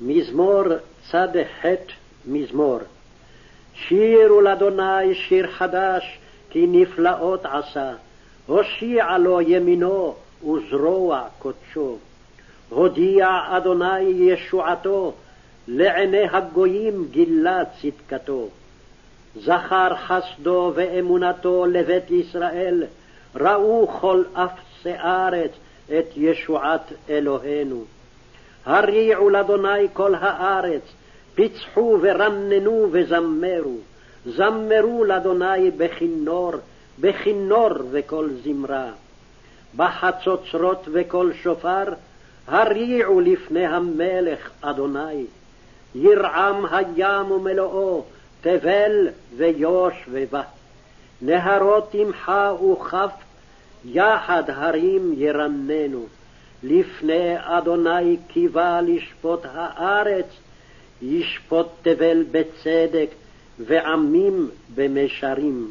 מזמור צ"ח מזמור. שירו לאדוני שיר חדש, כי נפלאות עשה. הושיע לו ימינו וזרוע קודשו. הודיע אדוני ישועתו, לעיני הגויים גילה צדקתו. זכר חסדו ואמונתו לבית ישראל, ראו כל אפסי ארץ את ישועת אלוהינו. הריעו לאדוני כל הארץ, פיצחו ורננו וזמרו, זמרו לאדוני בכינור, בכינור וכל זמרה. בחצוצרות וקול שופר, הריעו לפני המלך אדוני. ירעם הים ומלואו, תבל ויוש ובה. נהרות תמחה וכף, יחד הרים ירננו. לפני אדוני קיווה לשפוט הארץ, ישפוט תבל בצדק, ועמים במישרים.